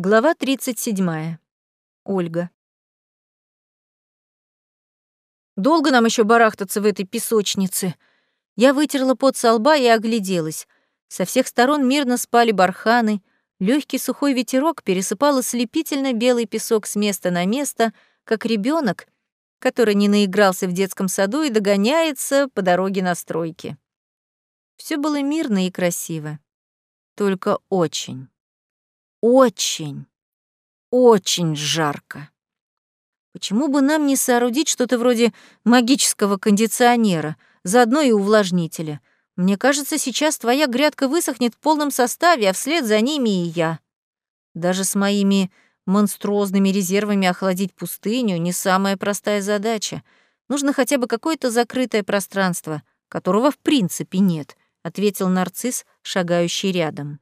Глава 37. Ольга. Долго нам еще барахтаться в этой песочнице? Я вытерла пот со лба и огляделась. Со всех сторон мирно спали барханы, легкий сухой ветерок пересыпал ослепительно белый песок с места на место, как ребенок, который не наигрался в детском саду и догоняется по дороге на стройке. Все было мирно и красиво. Только очень очень, очень жарко. Почему бы нам не соорудить что-то вроде магического кондиционера, заодно и увлажнителя? Мне кажется, сейчас твоя грядка высохнет в полном составе, а вслед за ними и я. Даже с моими монструозными резервами охладить пустыню не самая простая задача. Нужно хотя бы какое-то закрытое пространство, которого в принципе нет, ответил нарцисс, шагающий рядом.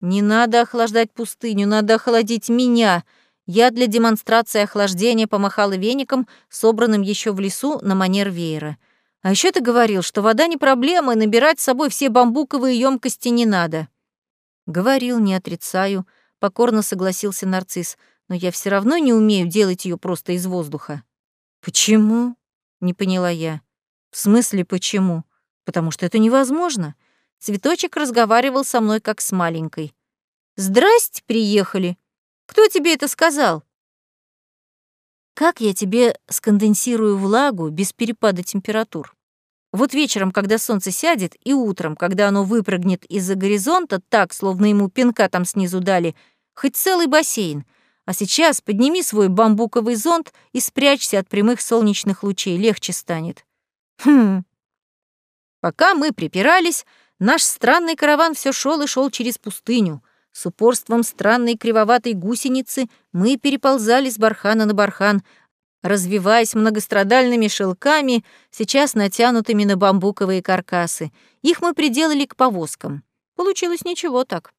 «Не надо охлаждать пустыню, надо охладить меня!» Я для демонстрации охлаждения помахала веником, собранным еще в лесу на манер веера. «А еще ты говорил, что вода не проблема, и набирать с собой все бамбуковые емкости не надо». «Говорил, не отрицаю», — покорно согласился нарцисс, «но я все равно не умею делать ее просто из воздуха». «Почему?» — не поняла я. «В смысле почему? Потому что это невозможно. Цветочек разговаривал со мной как с маленькой. «Здрасте, приехали. Кто тебе это сказал?» «Как я тебе сконденсирую влагу без перепада температур? Вот вечером, когда солнце сядет, и утром, когда оно выпрыгнет из-за горизонта, так, словно ему пинка там снизу дали, хоть целый бассейн. А сейчас подними свой бамбуковый зонт и спрячься от прямых солнечных лучей, легче станет». Хм. Пока мы припирались, Наш странный караван все шел и шел через пустыню. С упорством странной кривоватой гусеницы мы переползали с бархана на бархан, развиваясь многострадальными шелками, сейчас натянутыми на бамбуковые каркасы. Их мы приделали к повозкам. Получилось ничего так.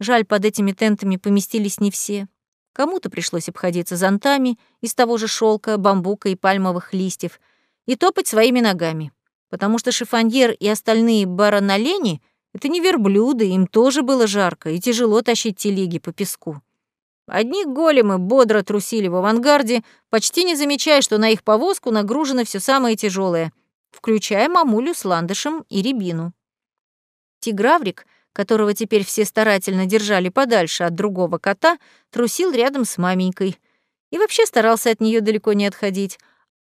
Жаль, под этими тентами поместились не все. Кому-то пришлось обходиться зонтами из того же шелка, бамбука и пальмовых листьев и топать своими ногами потому что шифоньер и остальные баронолени — это не верблюды, им тоже было жарко и тяжело тащить телеги по песку. Одни големы бодро трусили в авангарде, почти не замечая, что на их повозку нагружено все самое тяжелое, включая мамулю с ландышем и рябину. Тиграврик, которого теперь все старательно держали подальше от другого кота, трусил рядом с маменькой и вообще старался от нее далеко не отходить.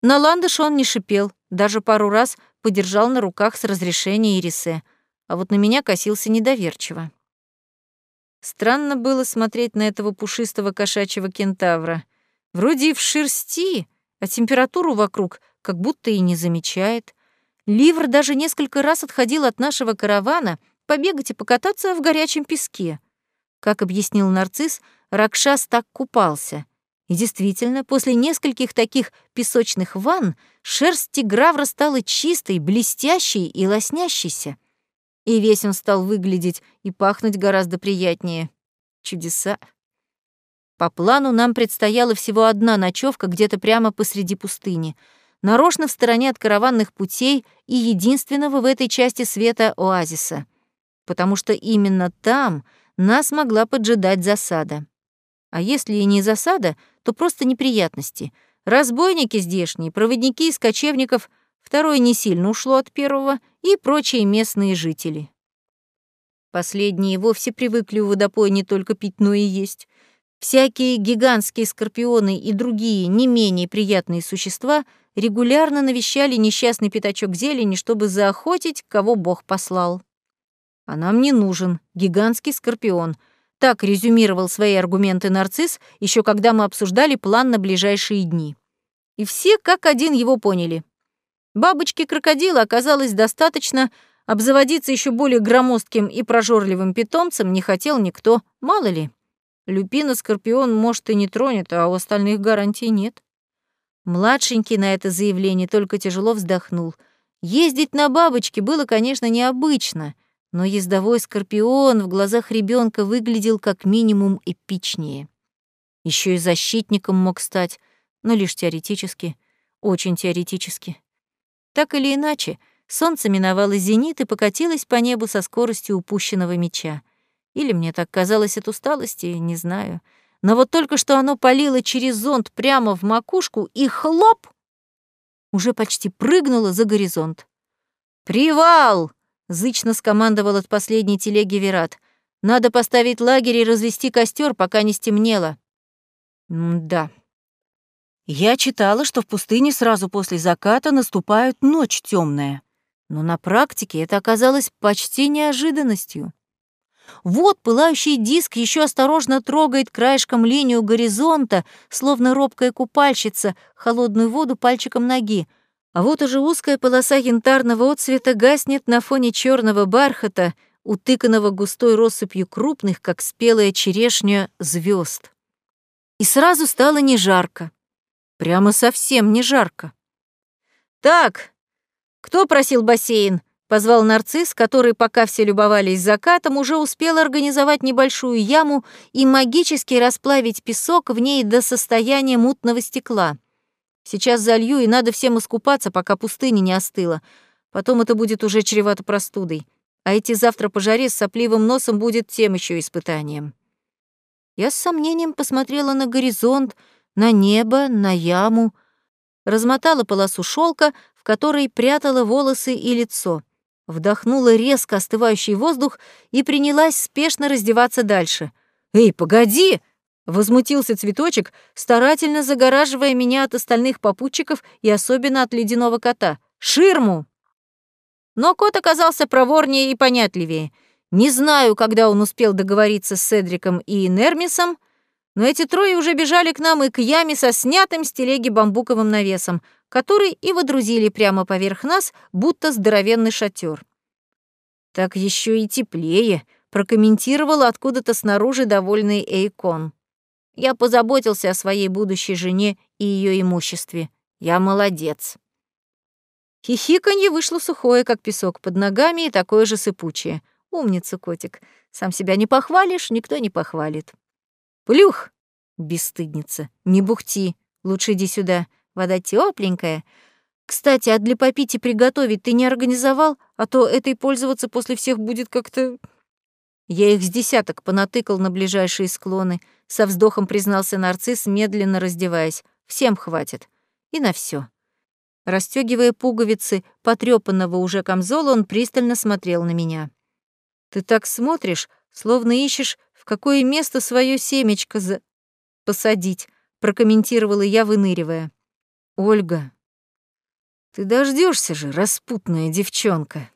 На ландыш он не шипел, даже пару раз подержал на руках с разрешения Ирисе, а вот на меня косился недоверчиво. Странно было смотреть на этого пушистого кошачьего кентавра. Вроде и в шерсти, а температуру вокруг как будто и не замечает. Ливр даже несколько раз отходил от нашего каравана побегать и покататься в горячем песке. Как объяснил нарцисс, Ракшас так купался — и действительно, после нескольких таких песочных ванн шерсть тигравра стала чистой, блестящей и лоснящейся. И весь он стал выглядеть и пахнуть гораздо приятнее. Чудеса. По плану нам предстояла всего одна ночевка где-то прямо посреди пустыни, нарочно в стороне от караванных путей и единственного в этой части света оазиса, потому что именно там нас могла поджидать засада. А если и не засада, то просто неприятности. Разбойники здешние, проводники из кочевников, второе не сильно ушло от первого, и прочие местные жители. Последние вовсе привыкли у водопоя не только пить, но и есть. Всякие гигантские скорпионы и другие не менее приятные существа регулярно навещали несчастный пятачок зелени, чтобы заохотить, кого Бог послал. А нам не нужен гигантский скорпион — так резюмировал свои аргументы нарцисс, еще когда мы обсуждали план на ближайшие дни. И все как один его поняли. Бабочки-крокодила оказалось достаточно, обзаводиться еще более громоздким и прожорливым питомцем не хотел никто, мало ли. Люпина Скорпион, может, и не тронет, а у остальных гарантий нет. Младшенький на это заявление только тяжело вздохнул. Ездить на бабочке было, конечно, необычно — но ездовой скорпион в глазах ребенка выглядел как минимум эпичнее. Еще и защитником мог стать, но лишь теоретически, очень теоретически. Так или иначе, солнце миновало зенит и покатилось по небу со скоростью упущенного меча. Или мне так казалось от усталости, не знаю. Но вот только что оно палило через зонт прямо в макушку и хлоп! Уже почти прыгнуло за горизонт. «Привал!» — зычно скомандовал от последней телеги Верат. «Надо поставить лагерь и развести костер, пока не стемнело». М да. Я читала, что в пустыне сразу после заката наступает ночь темная, но на практике это оказалось почти неожиданностью. Вот пылающий диск еще осторожно трогает краешком линию горизонта, словно робкая купальщица, холодную воду пальчиком ноги. А вот уже узкая полоса янтарного отцвета гаснет на фоне черного бархата, утыканного густой россыпью крупных, как спелая черешня, звезд. И сразу стало не жарко. Прямо совсем не жарко. «Так, кто просил бассейн?» Позвал нарцисс, который, пока все любовались закатом, уже успел организовать небольшую яму и магически расплавить песок в ней до состояния мутного стекла. Сейчас залью, и надо всем искупаться, пока пустыня не остыла. Потом это будет уже чревато простудой. А идти завтра по жаре с сопливым носом будет тем еще испытанием. Я с сомнением посмотрела на горизонт, на небо, на яму, размотала полосу шелка, в которой прятала волосы и лицо — Вдохнула резко остывающий воздух и принялась спешно раздеваться дальше. «Эй, погоди!» — возмутился цветочек, старательно загораживая меня от остальных попутчиков и особенно от ледяного кота. «Ширму!» Но кот оказался проворнее и понятливее. Не знаю, когда он успел договориться с Седриком и Нермисом, но эти трое уже бежали к нам и к яме со снятым с телеги бамбуковым навесом — который и водрузили прямо поверх нас, будто здоровенный шатер. «Так еще и теплее», — прокомментировала откуда-то снаружи довольный Эйкон. «Я позаботился о своей будущей жене и ее имуществе. Я молодец». Хихиканье вышло сухое, как песок под ногами, и такое же сыпучее. Умница, котик. Сам себя не похвалишь, никто не похвалит. Плюх! Бесстыдница. Не бухти. Лучше иди сюда. Вода тепленькая. Кстати, а для попить и приготовить ты не организовал, а то этой пользоваться после всех будет как-то... Я их с десяток понатыкал на ближайшие склоны. Со вздохом признался нарцисс, медленно раздеваясь. Всем хватит. И на все. Растёгивая пуговицы потрёпанного уже камзола, он пристально смотрел на меня. «Ты так смотришь, словно ищешь, в какое место свое семечко за... посадить», прокомментировала я, выныривая. Ольга, ты дождешься же, распутная девчонка.